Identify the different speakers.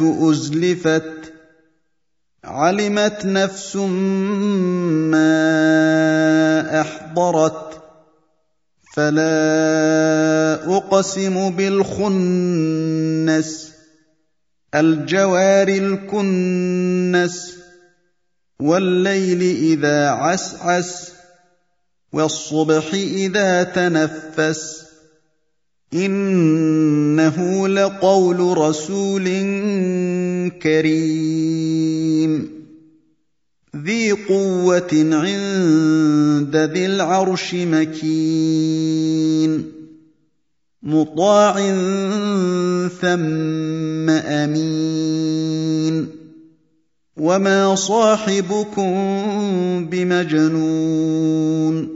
Speaker 1: أزلفت علمت نفس ما أحضرت فلا أقسم بالخنس الجوار الكنس والليل إذا عسعس والصبح إذا تنفس. إنه لقول رسول كريم. ذي قوة عند ذي العرش مكين. مطاع ثم أمين. وما صاحبكم بمجنون.